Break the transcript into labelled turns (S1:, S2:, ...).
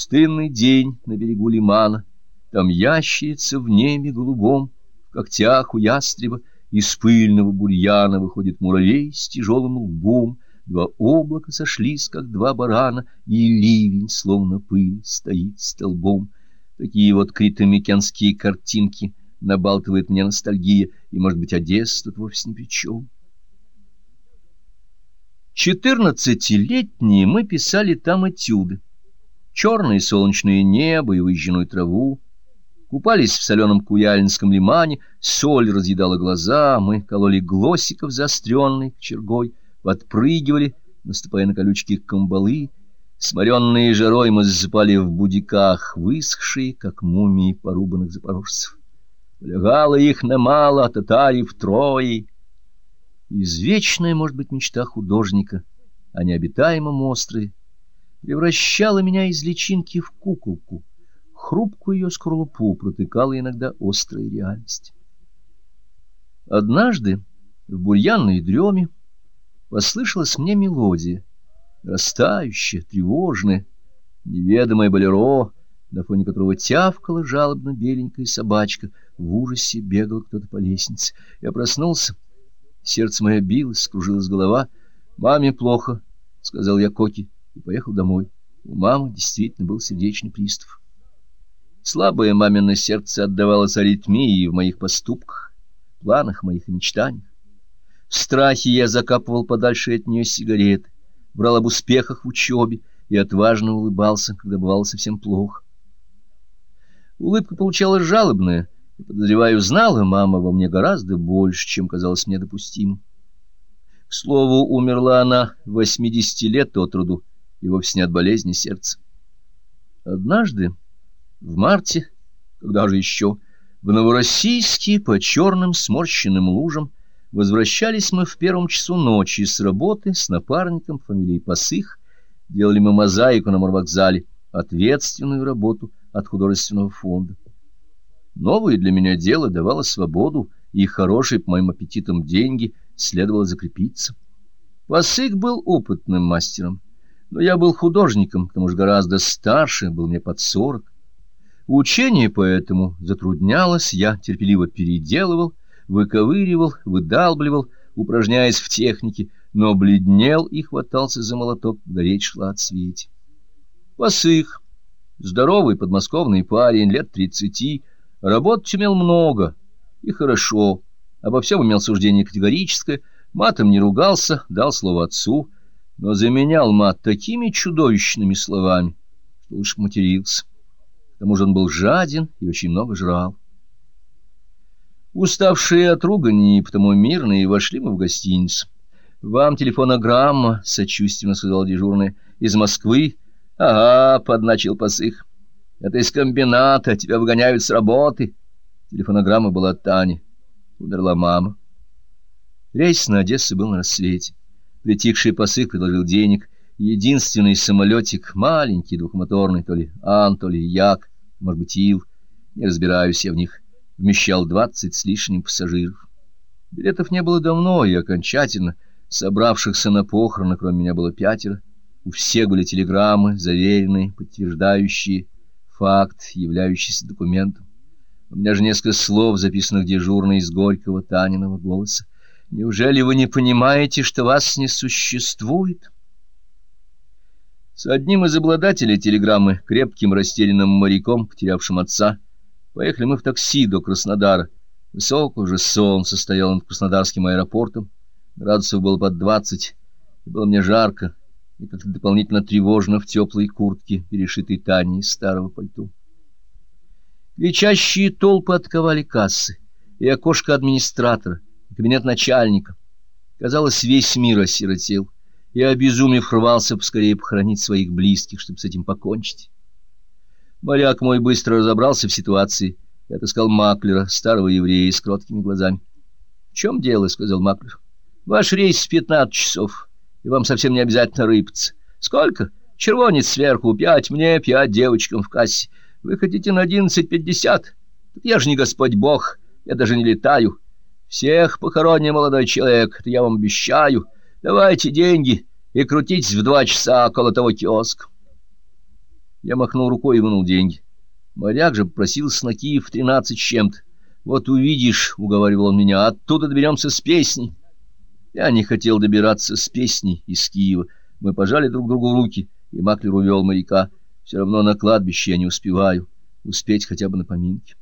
S1: Пустынный день на берегу лимана, там ящерица в небе голубом, в когтях у ястреба из пыльного бурьяна выходит муравей с тяжелым лбом, два облака сошлись, как два барана, и ливень, словно пыль, стоит столбом. Такие вот критомикенские картинки набалтывает мне ностальгия, и, может быть, Одесса тут вовсе ни при чем. Четырнадцатилетние мы писали там этюды черное солнечное небо и выжженную траву. Купались в соленом Куяльинском лимане, соль разъедала глаза, мы кололи глосиков заостренной кочергой, подпрыгивали, наступая на колючки камбалы. Сморенные жарой мы засыпали в будиках, высохшие, как мумии порубанных запорожцев. Лягало их немало, а татари втрое. Извечная, может быть, мечта художника о необитаемом острове, превращала меня из личинки в куколку. Хрупкую ее скорлупу протыкала иногда острая реальность. Однажды в бурьянной дреме послышалась мне мелодия, растающая, тревожная, неведомое болеро, на фоне которого тявкала жалобно беленькая собачка, в ужасе бегал кто-то по лестнице. Я проснулся, сердце мое билось, скружилась голова. «Маме плохо», — сказал я Коки и поехал домой. У мамы действительно был сердечный приступ. Слабое мамино сердце отдавалось аритмии в моих поступках, планах моих и мечтаниях. В страхе я закапывал подальше от нее сигареты, брал об успехах в учебе и отважно улыбался, когда бывало совсем плохо. Улыбка получалась жалобная, и, подозреваю, знала мама во мне гораздо больше, чем казалось мне допустимым. К слову, умерла она восьмидесяти лет от роду, и вовсе не от болезни сердца. Однажды, в марте, когда же еще, в Новороссийске по черным сморщенным лужам возвращались мы в первом часу ночи с работы с напарником фамилии Пасых, делали мы мозаику на морвокзале, ответственную работу от художественного фонда. Новое для меня дело давало свободу, и хорошие, по моим аппетитам, деньги следовало закрепиться. Пасык был опытным мастером но я был художником, к тому же гораздо старше, был мне под сорок. Учение поэтому затруднялось, я терпеливо переделывал, выковыривал, выдалбливал, упражняясь в технике, но бледнел и хватался за молоток, когда речь шла о цвете. Посых, здоровый подмосковный парень, лет тридцати, работать умел много и хорошо, обо всем имел суждение категорическое, матом не ругался, дал слово отцу — но заменял мат такими чудовищными словами, что уж матерился. К тому же он был жаден и очень много жрал. Уставшие от ругани и потому мирные, вошли мы в гостиницу. — Вам телефонограмма, — сочувственно сказал дежурный, — из Москвы. — Ага, — подначил посых. — Это из комбината, тебя выгоняют с работы. Телефонограмма была от Тани. Умерла мама. Рейс на Одессу был на рассвете. Притихший посык предложил денег. Единственный самолетик, маленький, двухмоторный, то ли Ан, то ли Як, может быть, Ил, не разбираюсь я в них, вмещал двадцать с лишним пассажиров. Билетов не было давно и окончательно. Собравшихся на похороны, кроме меня, было пятеро. У всех были телеграммы, заверенные, подтверждающие факт, являющийся документом. У меня же несколько слов, записанных дежурно из горького Таниного голоса. Неужели вы не понимаете, что вас не существует? С одним из обладателей телеграммы, крепким растерянным моряком, потерявшим отца, поехали мы в такси до Краснодара. Высокое же солнце стояло над Краснодарским аэропортом, градусов было под двадцать, и было мне жарко, и как-то дополнительно тревожно в теплой куртке, перешитой Таней из старого пальто. Кричащие толпы отковали кассы и окошко администратора — кабинет начальника. Казалось, весь мир осиротел, и, обезумев, рвался поскорее похоронить своих близких, чтобы с этим покончить. Моряк мой быстро разобрался в ситуации и отыскал Маклера, старого еврея с кроткими глазами. — В чем дело? — сказал Маклер. — Ваш рейс в пятнадцать часов, и вам совсем не обязательно рыпаться. — Сколько? Червонец сверху, пять мне, пять девочкам в кассе. Вы хотите на одиннадцать пятьдесят? Я же не Господь Бог, я даже не летаю. Всех похороним, молодой человек, это я вам обещаю. Давайте деньги и крутитесь в два часа около того киоска. Я махнул рукой и вынул деньги. Моряк же попросил снаки в тринадцать с чем-то. «Вот увидишь», — уговаривал он меня, — «оттуда доберемся с песней». Я не хотел добираться с песней из Киева. Мы пожали друг другу руки, и Маклер увел моряка. Все равно на кладбище я не успеваю успеть хотя бы на поминки.